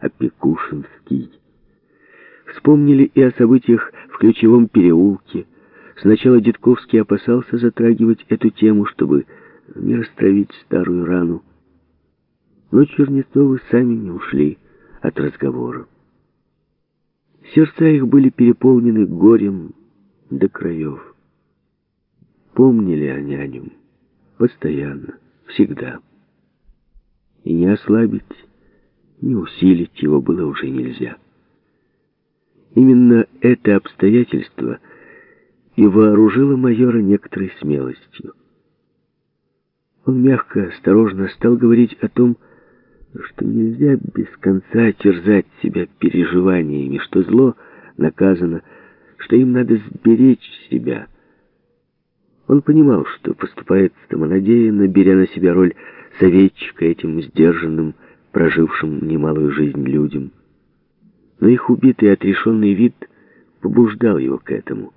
Опекушинский. Вспомнили и о событиях в Ключевом переулке. Сначала Дедковский опасался затрагивать эту тему, чтобы не растравить старую рану. Но Чернецовы сами не ушли от разговора. Сердца их были переполнены горем до краев. Помнили они о нем постоянно, всегда. И не ослабить, не усилить его было уже нельзя. Именно это обстоятельство и вооружило майора некоторой смелостью. Он мягко, осторожно стал говорить о том, что нельзя без конца терзать себя переживаниями, что зло наказано, что им надо сберечь себя. Он понимал, что поступает самонадеянно, беря на себя роль советчика этим сдержанным, прожившим немалую жизнь людям. Но их убитый отрешенный вид побуждал его к этому.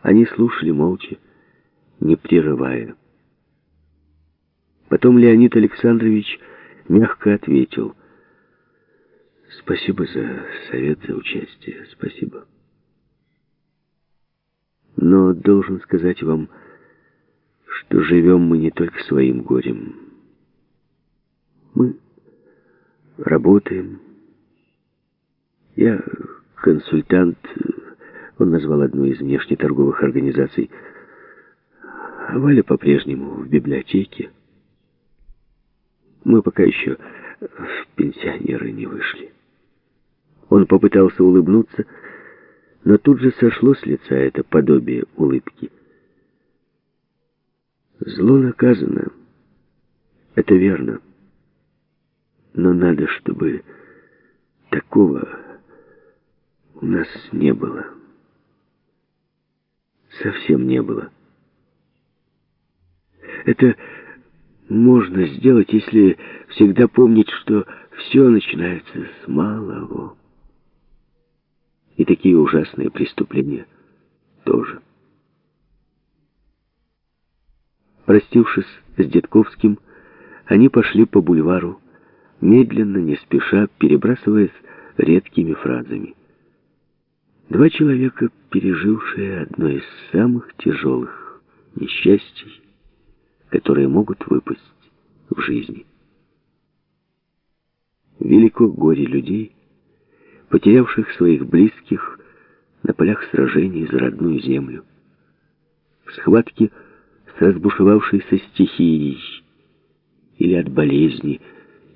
Они слушали молча, не прерывая. Потом Леонид Александрович мягко ответил. «Спасибо за совет, за участие. Спасибо. Но должен сказать вам, что живем мы не только своим горем. Мы работаем. Я консультант, он назвал одну из внешнеторговых организаций, а Валя по-прежнему в библиотеке. Мы пока еще в пенсионеры не вышли. Он попытался улыбнуться, но тут же сошло с лица это подобие улыбки. Зло наказано. Это верно. Но надо, чтобы такого у нас не было. Совсем не было. Это можно сделать, если всегда помнить, что все начинается с малого. И такие ужасные преступления тоже. Простившись с Детковским, они пошли по бульвару, медленно, не спеша, перебрасываясь редкими фразами. Два человека, пережившие одно из самых тяжелых несчастий, которые могут выпасть в жизни. Велико горе людей, потерявших своих близких на полях сражений за родную землю, в схватке с разбушевавшейся стихией или от болезни,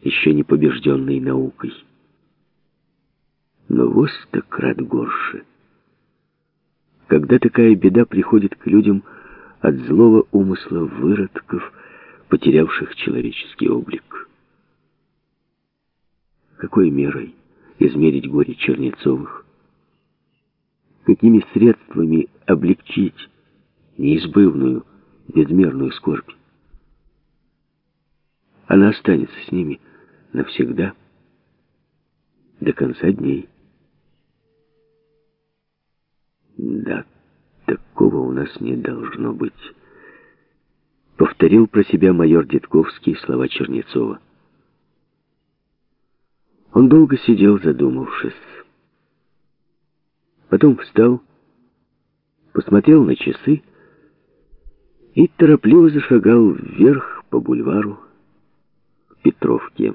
еще не побежденной наукой. Но вот так крат горше. Когда такая беда приходит к людям, от злого умысла выродков, потерявших человеческий облик. Какой мерой измерить горе Чернецовых? Какими средствами облегчить неизбывную, безмерную скорбь? Она останется с ними навсегда, до конца дней. Да, Такого у нас не должно быть. Повторил про себя майор Дедковский слова Чернецова. Он долго сидел, задумавшись. Потом встал, посмотрел на часы и торопливо зашагал вверх по бульвару к Петровке.